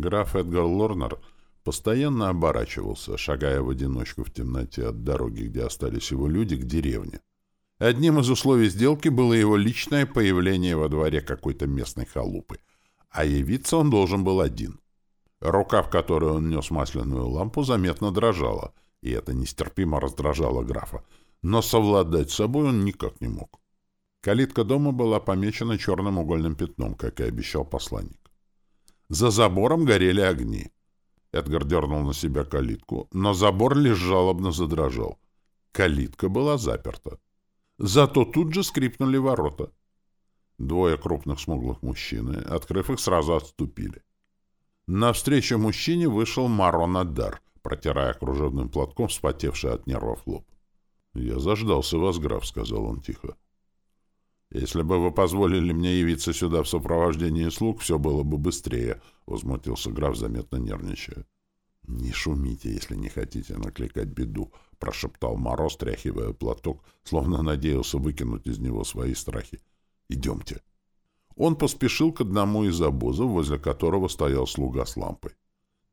Граф Эдгар Лорнер постоянно оборачивался, шагая в одиночку в темноте от дороги, где остались его люди, к деревне. Одним из условий сделки было его личное появление во дворе какой-то местной халупы, а явиться он должен был один. Рука, в которой он нес масляную лампу, заметно дрожала, и это нестерпимо раздражало графа, но совладать с собой он никак не мог. Калитка дома была помечена черным угольным пятном, как и обещал посланник. За забором горели огни. Эдгар дернул на себя калитку, но забор лишь жалобно задрожал. Калитка была заперта. Зато тут же скрипнули ворота. Двое крупных смуглых мужчин, открыв их, сразу отступили. Навстречу мужчине вышел Марон Адар, протирая кружевным платком вспотевший от нервов лоб. — Я заждался вас, граф, — сказал он тихо. — Если бы вы позволили мне явиться сюда в сопровождении слуг, все было бы быстрее, — возмутился граф, заметно нервничая. — Не шумите, если не хотите накликать беду, — прошептал Мороз, тряхивая платок, словно надеялся выкинуть из него свои страхи. — Идемте. — он поспешил к одному из обозов, возле которого стоял слуга с лампой.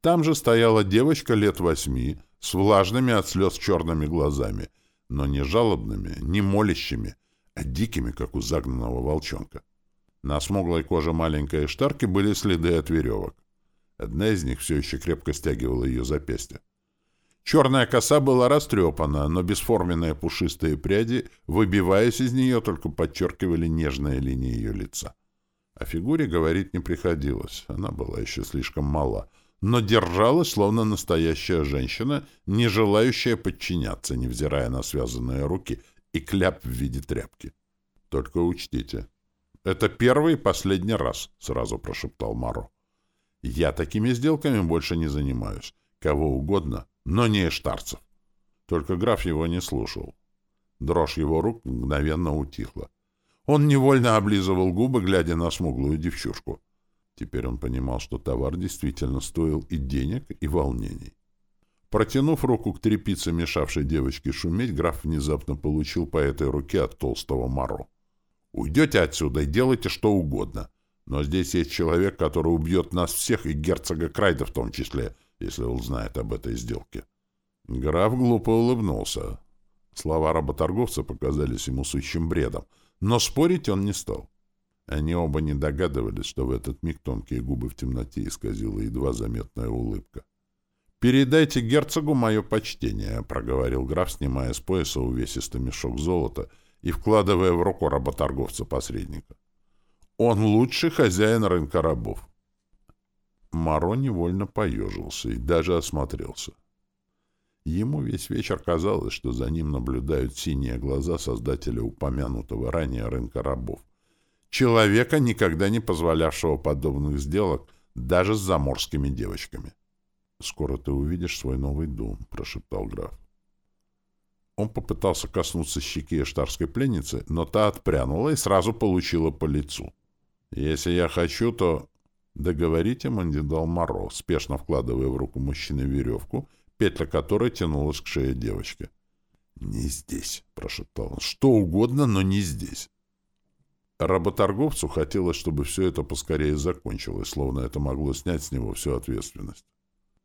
Там же стояла девочка лет восьми, с влажными от слез черными глазами, но не жалобными, не молящими, дикими, как у загнанного волчонка. На смуглой коже маленькой штарки были следы от веревок. Одна из них все еще крепко стягивала ее запястье. Черная коса была растрепана, но бесформенные пушистые пряди, выбиваясь из нее, только подчеркивали нежные линии ее лица. О фигуре говорить не приходилось, она была еще слишком мала, но держалась, словно настоящая женщина, не желающая подчиняться, невзирая на связанные руки и кляп в виде тряпки. — Только учтите. — Это первый и последний раз, — сразу прошептал Маро. — Я такими сделками больше не занимаюсь. Кого угодно, но не эштарцев. Только граф его не слушал. Дрожь его рук мгновенно утихла. Он невольно облизывал губы, глядя на смуглую девчушку. Теперь он понимал, что товар действительно стоил и денег, и волнений. Протянув руку к трепице, мешавшей девочке шуметь, граф внезапно получил по этой руке от толстого Маро. «Уйдете отсюда и делайте что угодно. Но здесь есть человек, который убьет нас всех, и герцога Крайда в том числе, если он знает об этой сделке». Граф глупо улыбнулся. Слова работорговца показались ему сущим бредом — но спорить он не стал. Они оба не догадывались, что в этот миг тонкие губы в темноте исказила едва заметная улыбка. «Передайте герцогу мое почтение», — проговорил граф, снимая с пояса увесистый мешок золота и вкладывая в руку работорговца-посредника. «Он лучший хозяин рынка рабов». Маро невольно поежился и даже осмотрелся. Ему весь вечер казалось, что за ним наблюдают синие глаза создателя упомянутого ранее рынка рабов. Человека, никогда не позволявшего подобных сделок даже с заморскими девочками. «Скоро ты увидишь свой новый дом», — прошептал граф. Он попытался коснуться щеки эштарской пленницы, но та отпрянула и сразу получила по лицу. «Если я хочу, то...» Договорить ему не Моро, спешно вкладывая в руку мужчины веревку петля которой тянулась к шее девочки. «Не здесь», — прошептал он. «Что угодно, но не здесь». Работорговцу хотелось, чтобы все это поскорее закончилось, словно это могло снять с него всю ответственность.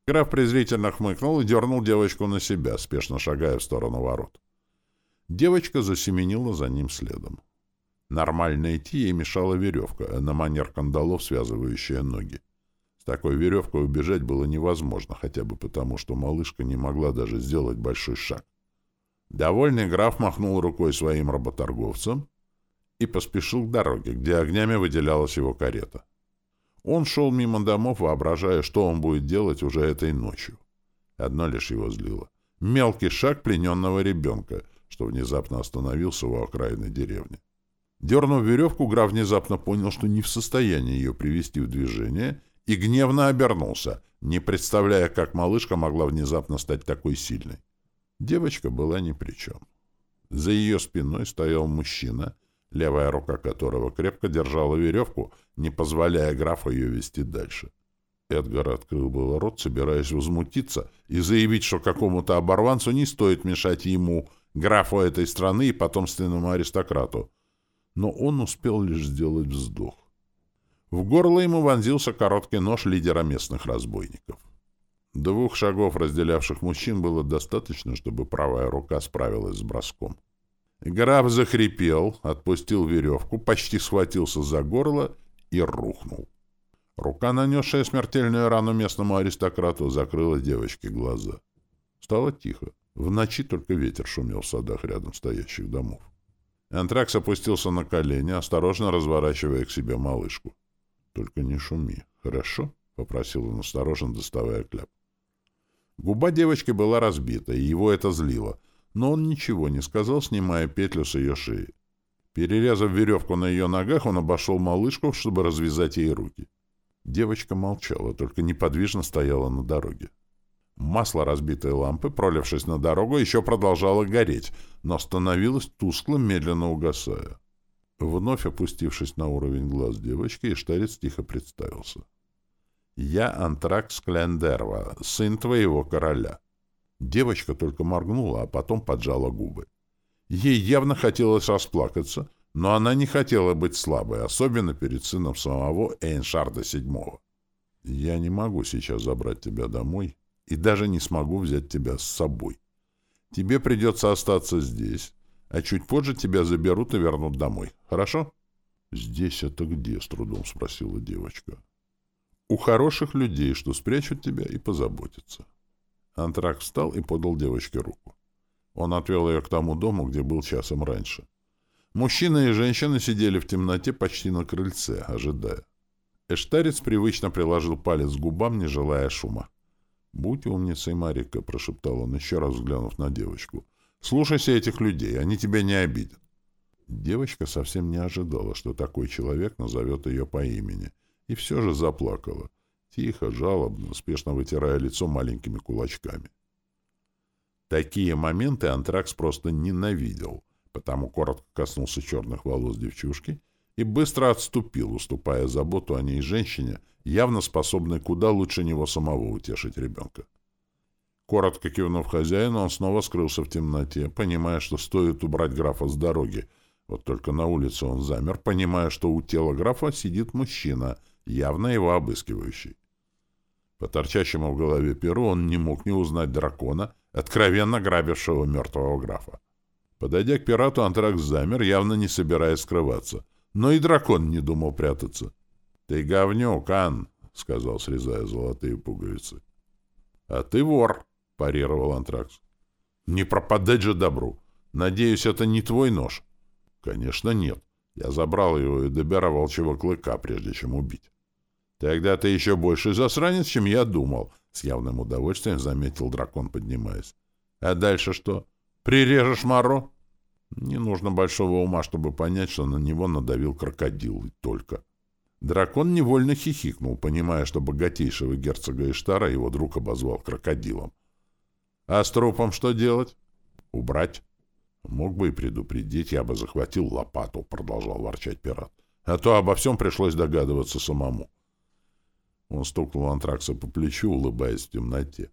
Граф презрительно хмыкнул и дернул девочку на себя, спешно шагая в сторону ворот. Девочка засеменила за ним следом. Нормально идти ей мешала веревка, на манер кандалов, связывающая ноги. С такой веревкой убежать было невозможно, хотя бы потому, что малышка не могла даже сделать большой шаг. Довольный граф махнул рукой своим работорговцам и поспешил к дороге, где огнями выделялась его карета. Он шел мимо домов, воображая, что он будет делать уже этой ночью. Одно лишь его злило. Мелкий шаг плененного ребенка, что внезапно остановился у окраины деревни. Дернув веревку, граф внезапно понял, что не в состоянии ее привести в движение — и гневно обернулся, не представляя, как малышка могла внезапно стать такой сильной. Девочка была ни при чем. За ее спиной стоял мужчина, левая рука которого крепко держала веревку, не позволяя графу ее вести дальше. Эдгар открыл был рот, собираясь возмутиться и заявить, что какому-то оборванцу не стоит мешать ему, графу этой страны и потомственному аристократу. Но он успел лишь сделать вздох. В горло ему вонзился короткий нож лидера местных разбойников. Двух шагов, разделявших мужчин, было достаточно, чтобы правая рука справилась с броском. Граф захрипел, отпустил веревку, почти схватился за горло и рухнул. Рука, нанесшая смертельную рану местному аристократу, закрыла девочке глаза. Стало тихо. В ночи только ветер шумел в садах рядом стоящих домов. Антракс опустился на колени, осторожно разворачивая к себе малышку. — Только не шуми, хорошо? — попросил он осторожно, доставая кляп. Губа девочки была разбита, и его это злило, но он ничего не сказал, снимая петлю с ее шеи. Перерезав веревку на ее ногах, он обошел малышку, чтобы развязать ей руки. Девочка молчала, только неподвижно стояла на дороге. Масло разбитой лампы, пролившись на дорогу, еще продолжало гореть, но становилось тусклым, медленно угасая. Вновь опустившись на уровень глаз девочки, Иштарец тихо представился. «Я Антракс Клендерва, сын твоего короля». Девочка только моргнула, а потом поджала губы. Ей явно хотелось расплакаться, но она не хотела быть слабой, особенно перед сыном самого Эйншарда VII. «Я не могу сейчас забрать тебя домой и даже не смогу взять тебя с собой. Тебе придется остаться здесь, а чуть позже тебя заберут и вернут домой. Хорошо?» «Здесь это где?» — с трудом спросила девочка. «У хороших людей, что спрячут тебя и позаботятся». Антрак встал и подал девочке руку. Он отвел ее к тому дому, где был часом раньше. Мужчина и женщина сидели в темноте почти на крыльце, ожидая. Эштарец привычно приложил палец к губам, не желая шума. «Будь умницей, Марика», — прошептал он, еще раз взглянув на девочку. «Слушайся этих людей, они тебя не обидят». Девочка совсем не ожидала, что такой человек назовет ее по имени, и все же заплакала, тихо, жалобно, спешно вытирая лицо маленькими кулачками. Такие моменты Антракс просто ненавидел, потому коротко коснулся черных волос девчушки и быстро отступил, уступая заботу о ней женщине, явно способной куда лучше него самого утешить ребенка. Коротко кивнув хозяину, он снова скрылся в темноте, понимая, что стоит убрать графа с дороги. Вот только на улице он замер, понимая, что у тела графа сидит мужчина, явно его обыскивающий. По торчащему в голове перу он не мог не узнать дракона, откровенно грабившего мертвого графа. Подойдя к пирату, Антракс замер, явно не собираясь скрываться. Но и дракон не думал прятаться. — Ты говнюк, Ан, — сказал, срезая золотые пуговицы. — А ты вор, — парировал Антракс. — Не пропадать же добру. Надеюсь, это не твой нож? — Конечно, нет. Я забрал его и добира волчьего клыка, прежде чем убить. — Тогда ты еще больше засранец, чем я думал, — с явным удовольствием заметил дракон, поднимаясь. — А дальше что? Прирежешь Маро? Не нужно большого ума, чтобы понять, что на него надавил крокодил, и только. Дракон невольно хихикнул, понимая, что богатейшего герцога Иштара его друг обозвал крокодилом. «А с трупом что делать?» «Убрать». «Мог бы и предупредить, я бы захватил лопату», — продолжал ворчать пират. «А то обо всем пришлось догадываться самому». Он стукнул Антракса по плечу, улыбаясь в темноте.